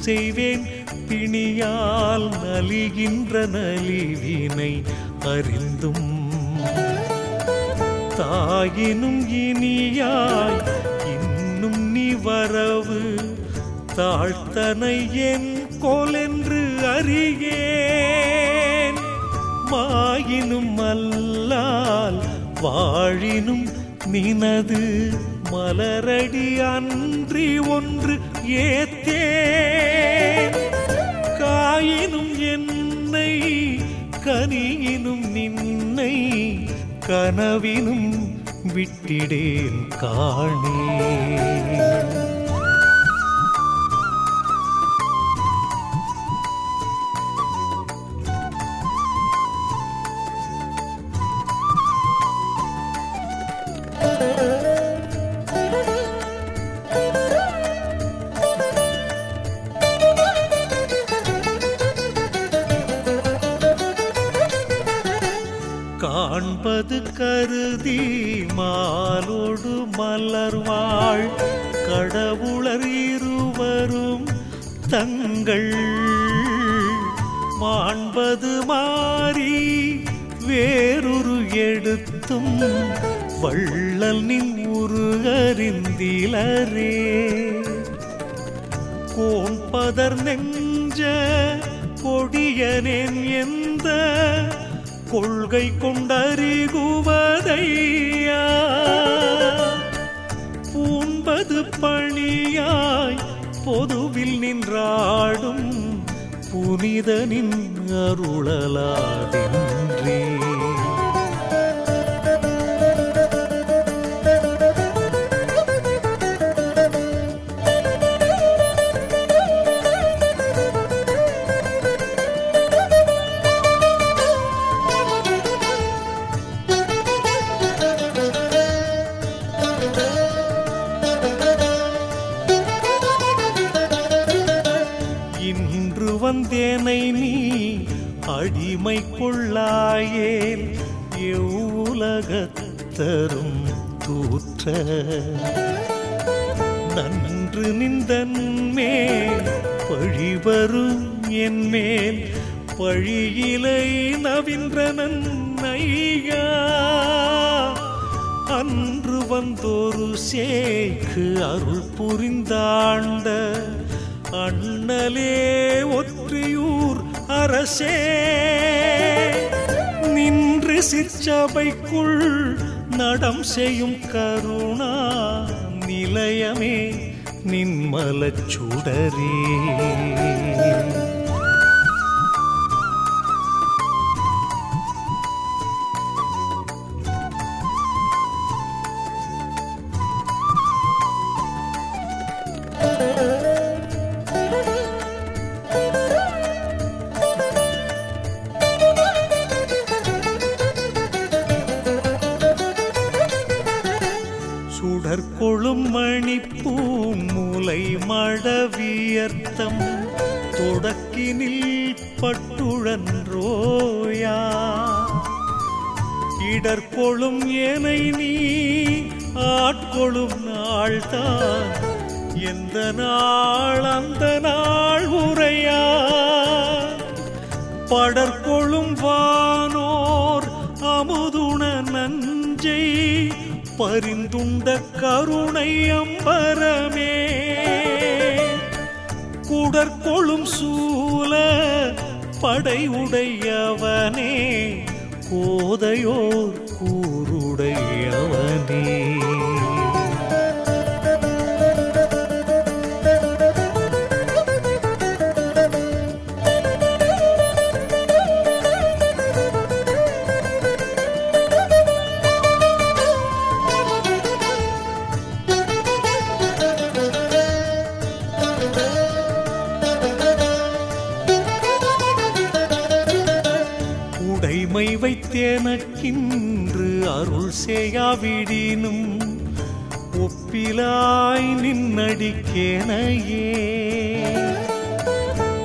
செய்வேன். பிணியால் நலிகின்ற நலிவினை அறிந்தும் தாயினும் இனியாய் இன்னும் நீ வரவு தாழ்த்தனை என் கோலென்று அறியேன். மாயினும் அல்லால் வாழினும் நினது மலரடி அன்றி ஒன்று ஏத்தே காயினும் என்னை கனியினும் நின்னை கனவினும் விட்டிடேன் காணே. காண்பது கருதி மாலோடு மலர்வாள் கடவுளர் இருவரும் தங்கள் மாண்பது மாறி வேறொரு எடுத்தும் வள்ளல் நின் உருகறிந்திலரே கோம்பதர் நெஞ்ச கொடியனேன் எந்த கொள்கை கொண்டறிகுவதையா? பூண்பது பணியாய் பொதுவில் நின்றாடும் புனிதனின் அருளலாதின் வந்தேனை நீ அடிமை கொள்ளாயேல் எவ்வுலகத்தரும் தூற்ற. நன்று நின்றன்மேல் பழிவரும் என் மேல் பழியிலை நவின்றனன் ஐயா. அன்று வந்தொரு சேக்கு அருள் புரிந்தாண்ட அண்ணலே ஒற்றியூர் அரசே நின்று சிற்சபைக்குள் நடம் செய்யும் கருணா நிலையமே நின்மலச் சுடரே. மடவியர்த்தம் தொடக்கினில் பட்டுழன்றோயா இடர்கொழும் ஏனை நீ ஆட்கொழும் நாள்தான் எந்த நாள் அந்த நாள் உரையா படற்கொழும் வானோர் அமுதுண நஞ்சை பரிந்துண்ட கருணை அம்பரமே. குடற்கொழும் சூல படை உடையவனே கோதையோர் கூருடையவனே. எனக்கின்று அருள் செய்யாவிடினும் ஒப்பிலாய் நின்னடிக்கேனையே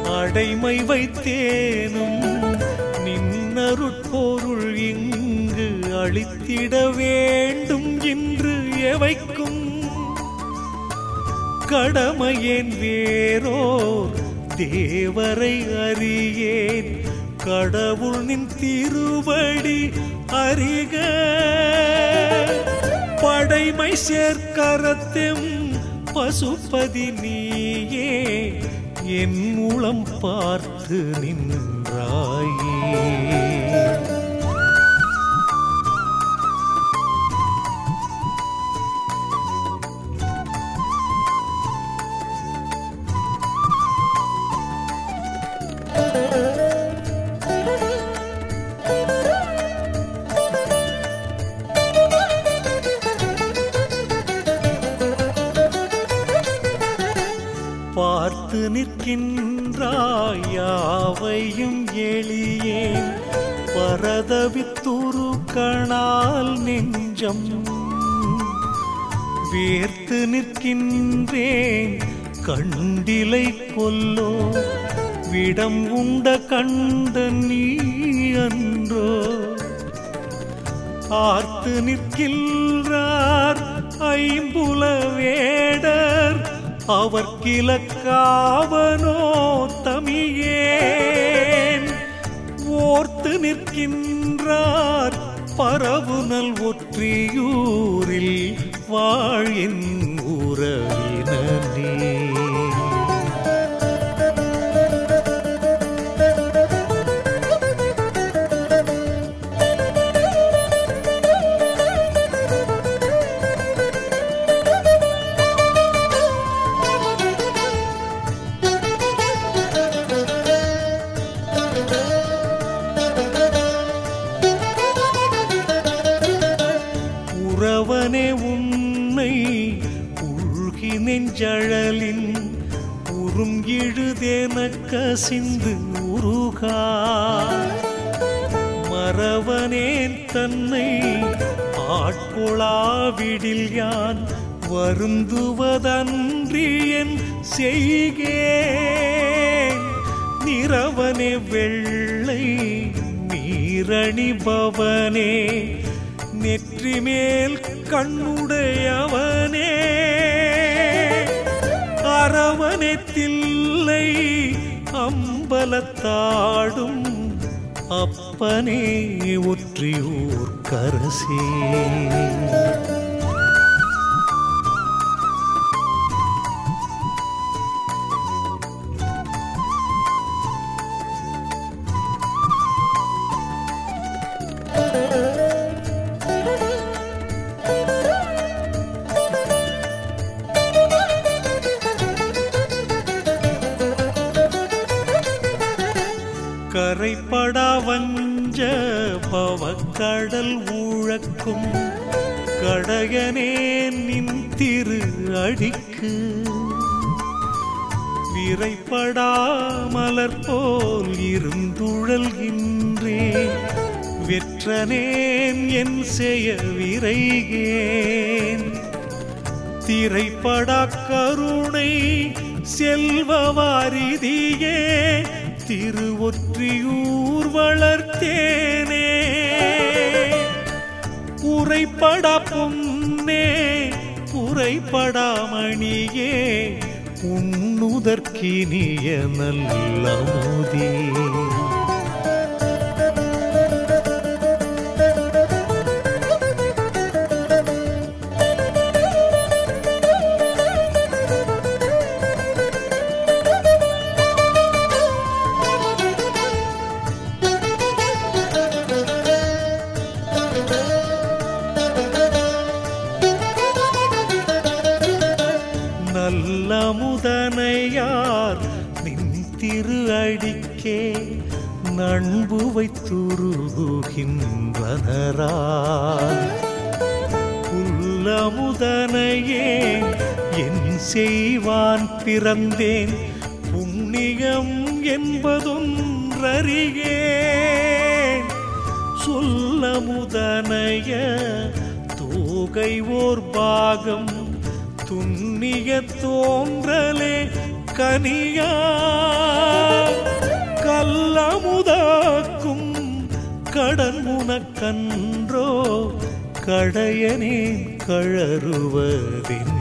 அடைமை வைத்தேனும் நின்னருட்பொருள் இங்கு அளித்திட வேண்டும் என்று எவைக்கும். கடமையேன் வேரோர் தேவரை அறியேன் கடவுள் நின் திருவடி அறிக. படைமை சேர்க்கரத்தும் பசுபதி நீயே என் மூலம் பார்த்து நின்றாயே. வேர்த்து நிற்கின்றேன். கண்டிலை கொல்லோ விடம் உண்ட கண்ட நீ அன்றோ. ஆர்த்து நிற்கின்றார் ஐம்புல வேடர் அவர் கிழக்காவனோ தமியேன். ஓர்த்து நிற்கின்றார் பரவுனல் ஒற்றியூரில் வாழின் உறவினே உருகா மறவனேன் தன்னை ஆட்கொளாவிடில் யான் வருந்துவதன்றி என் செய்கேன் நிறவனே வெள்ளை நீரணிபவனே. நெற்றி மேல் கண்ணுடையவனே. அரவணத்தில்லை அம்பலத்தாடும் அப்பனே ஒற்றியூர் கரசே கடல் ஊழக்கும் கடகனே நின் திரு அடிக்கு விரைப்படா மலர் போல் இருந்துழல்கின்றே வெற்றனேன் என் செய்ய விரைகேன். திரைப்படா கருணை செல்வவாரிதியே திருவொற்றியூர்வள உரைப்படா பொன்னே உரைப்படாமணியே உண்ணுதற்கினிய நல்லமுதே நண்பு வைத்துருகுகின்றனரால் என் செய்வான் பிறந்தேன். புண்ணியம் என்பதொன்றறியேன். சொல்லமுதனைய தோகை ஓர் பாகம் துண்ணிய தோன்றலே கனியா. கல்லமுதா கடன் உனக்கன்றோ கடையனே கழறுவதின்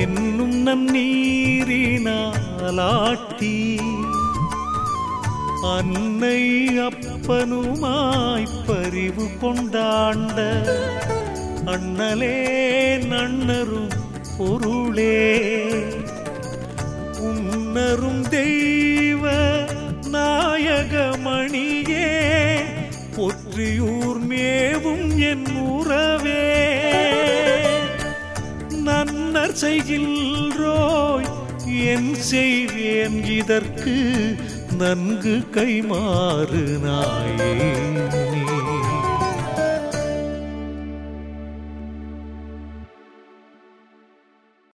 என்னும் நம் நீரினாலாட்டி அன்னை அப்பனுமாய் பறிவு கொண்டாண்ட அண்ணலே நன்னரும் பொருளே. உன்னரும் தெய்வ நாயகமணியே பொற்றியூர் மேவும் என் உறவே. நன்னர் செய்கின்றோய் என் செய்வேன் இதற்கு நன்கு கைமாறு நாயே.